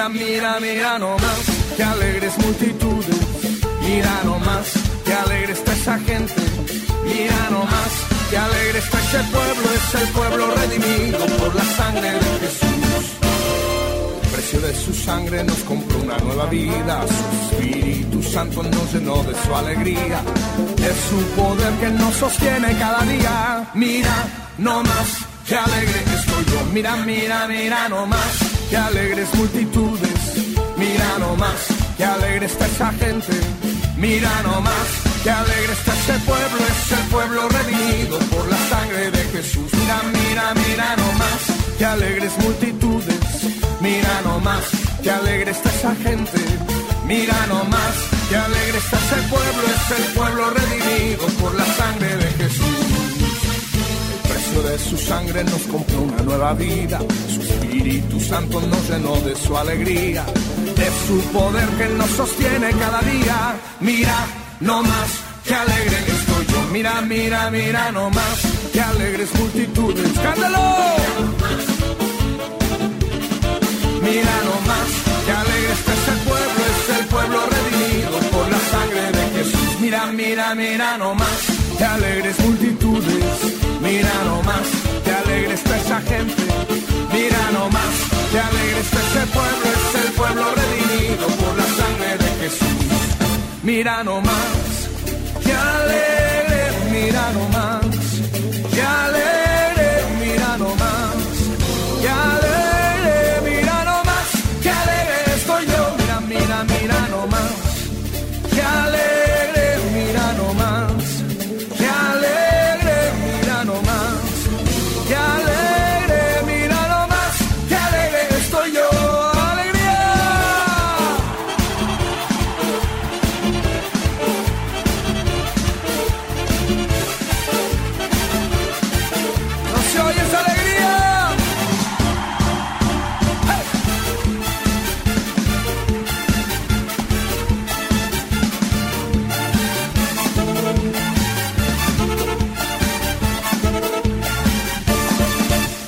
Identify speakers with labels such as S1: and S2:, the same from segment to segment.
S1: Mira, mira, mira nomás, qué alegres multitudes. Mira nomás, qué alegre está esa gente. Mira nomás, qué alegre está ese pueblo. Es el pueblo redimido por la sangre de Jesús. El precio de su sangre nos compró una nueva vida. Su Espíritu Santo nos llenó de su alegría. Es su poder que nos sostiene cada día. Mira nomás, qué alegre estoy yo. Mira, mira, mira nomás qué alegres multitudes. Mira nomás, qué alegre está esa gente. Mira nomás, qué alegre está ese pueblo, es el pueblo redimido por la sangre de Jesús. Mira, mira, mira nomás, qué alegres multitudes. Mira nomás, qué alegre está esa gente. Mira nomás, qué alegre está ese pueblo, es el pueblo redimido por la sangre de Jesús. El de su sangre nos compró una nueva vida. Su Espíritu Santo nos llenó de su alegría, de su poder que nos sostiene cada día. Mira nomás, qué alegre estoy yo. Mira, mira, mira nomás, qué alegres multitudes. ¡Cántalo! Mira nomás, qué alegre está ese pueblo, es el pueblo redimido por la sangre de Jesús. Mira, mira, mira nomás, qué alegres multitudes. Mira nomás, qué alegre está esa gente. Mira nomás, qué alegre está ese pueblo, es el pueblo redimido por la sangre de Jesús. Mira nomás,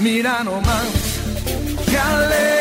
S1: Mira nomás, qué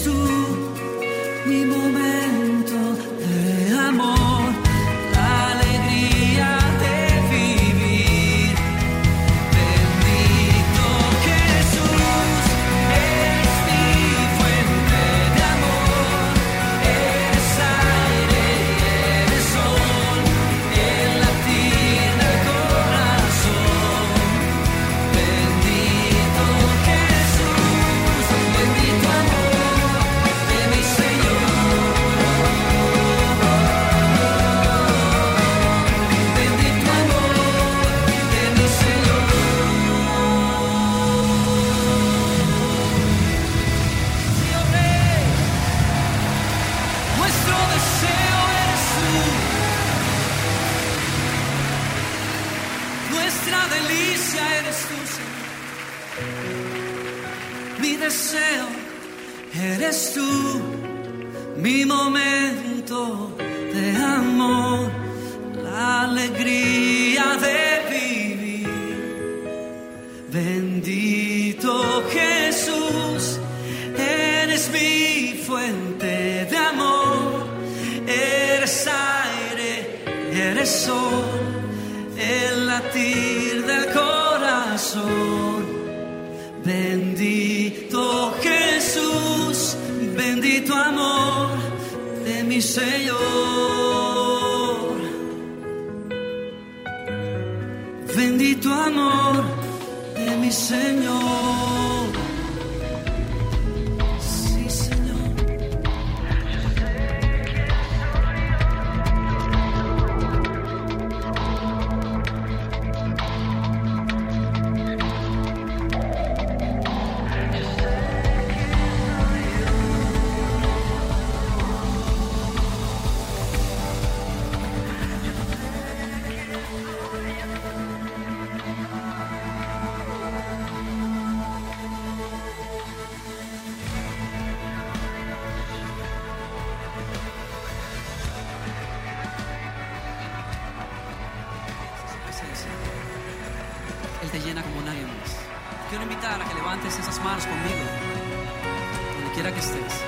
S2: Jesús. Bendito amor de mi Señor. Bendito amor de mi Señor. Te llena como nadie más. Quiero invitar a que levantes esas manos conmigo, donde quiera que estés.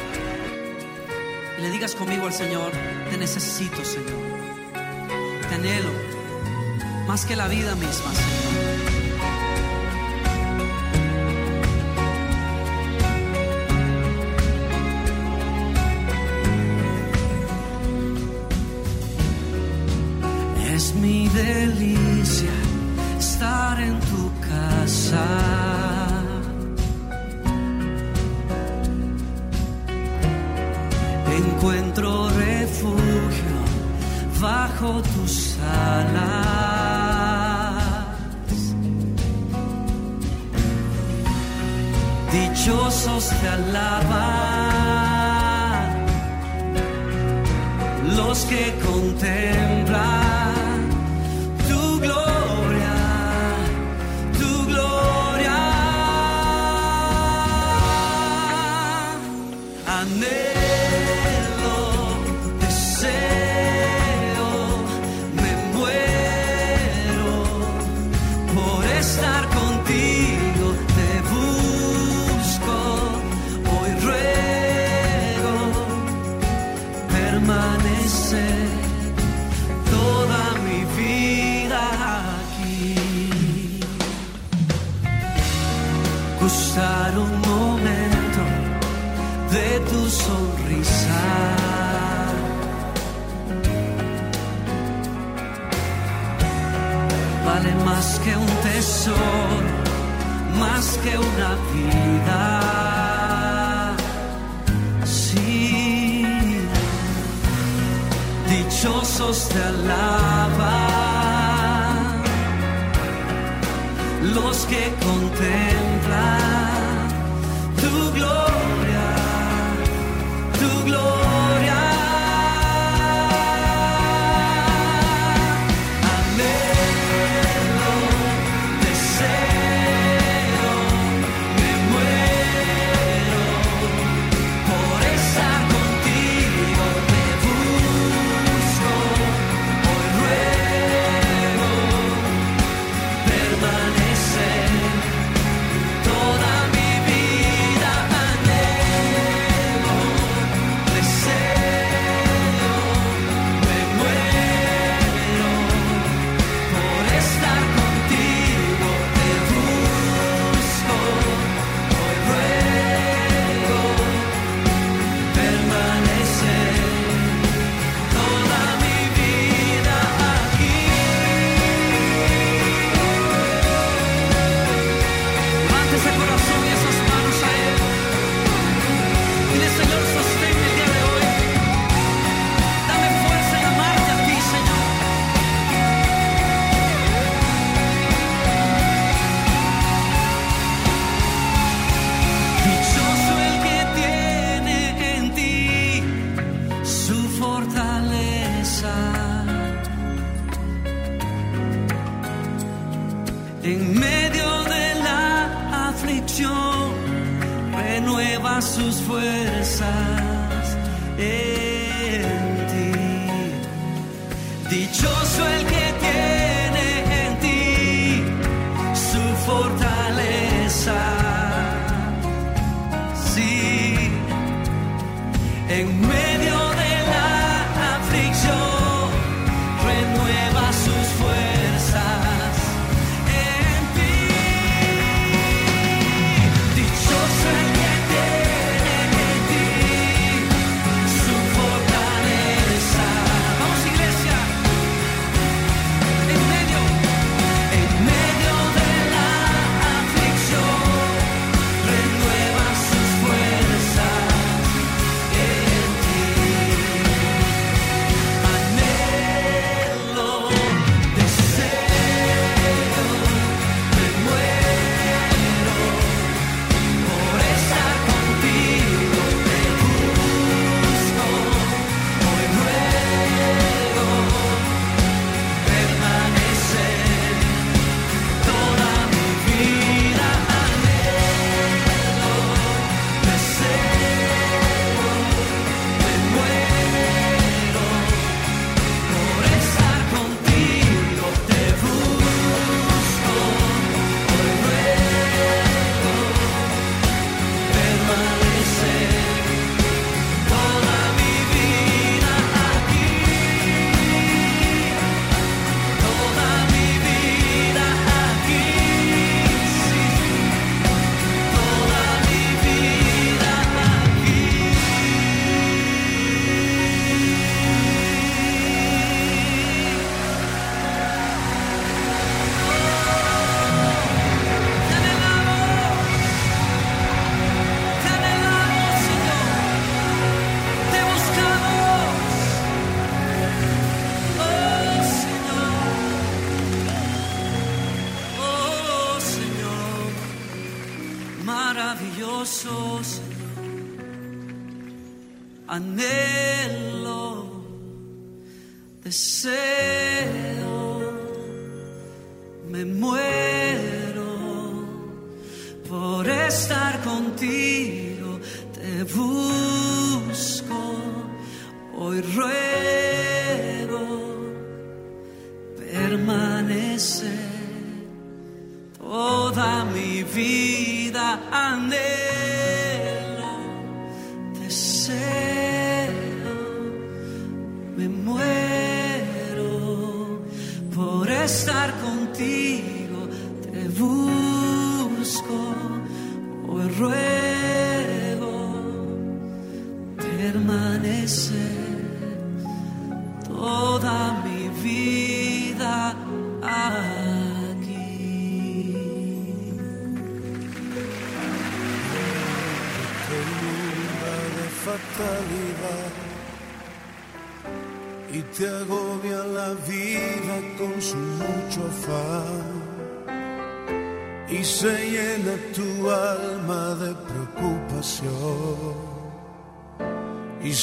S2: Y le digas conmigo al Señor, te necesito, Señor. Te anhelo, más que la vida misma, Señor. Tus alas. Dichosos te alaban los que contemplan Gustar un momento de tu sonrisa. Vale más que un tesoro, más que una vida. Sí, dichosos te alaban los que contemplan tu eso, Señor. Anhelo
S3: de ser.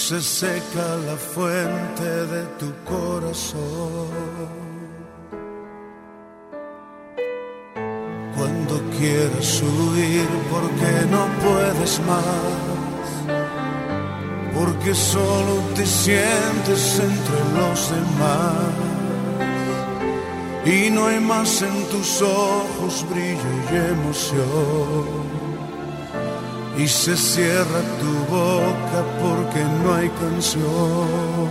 S3: se seca la fuente de tu corazón. Cuando quieras huir porque no puedes más, porque solo te sientes entre los demás. Y no hay más en tus ojos brillo y emoción y se cierra tu boca porque no hay canción.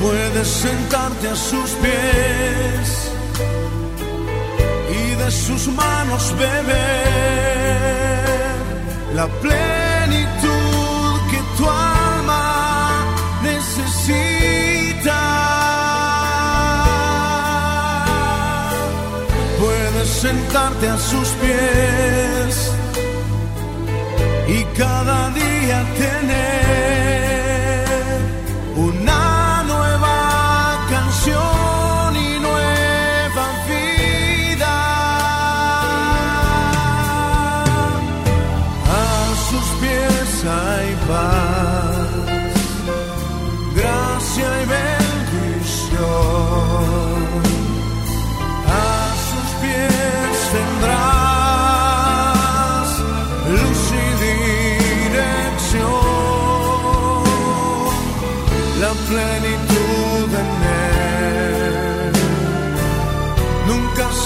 S3: Puedes sentarte a sus pies y de sus manos beber la plena sentarte a sus pies y cada día tener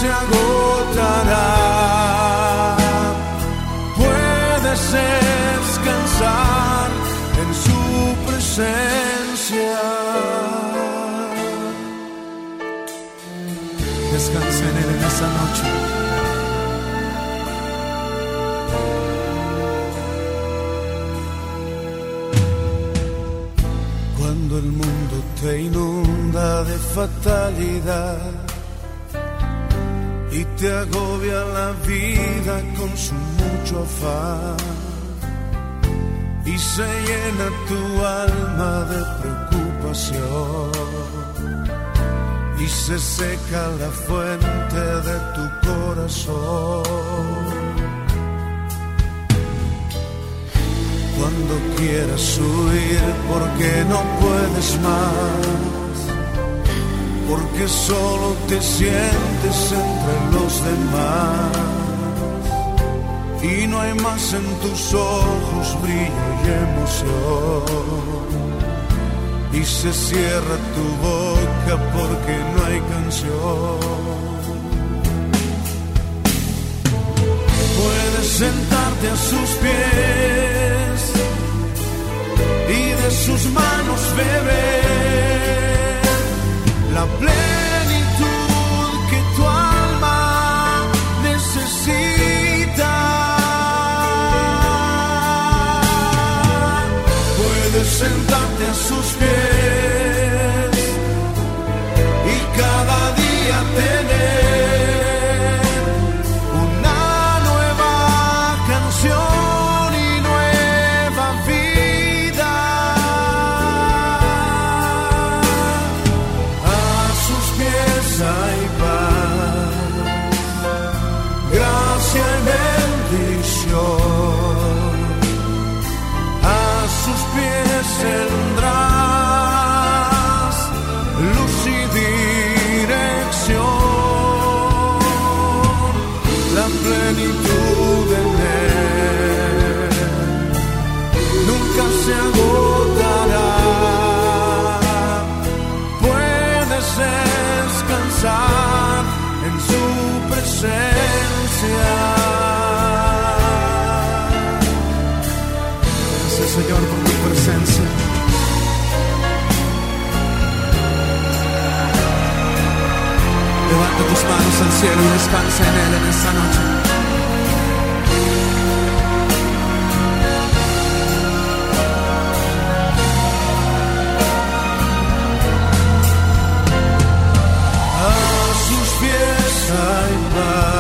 S3: se agotará. Puedes descansar en su presencia.
S4: Descansa en Él en esa noche.
S3: Cuando el mundo te inunda de fatalidad y te agobia la vida con su mucho afán. Y se llena tu alma de preocupación. Y se seca la fuente de tu corazón. Cuando quieras huir porque no puedes más, porque solo te sientes entre los demás. Y no hay más en tus ojos brillo y emoción. Y se cierra tu boca porque no hay canción. Puedes sentarte a sus pies y de sus manos beber la plenitud que tu alma necesita. Puedes sentarte
S4: cielo y descansa en Él en esta noche.
S3: A sus pies hay paz,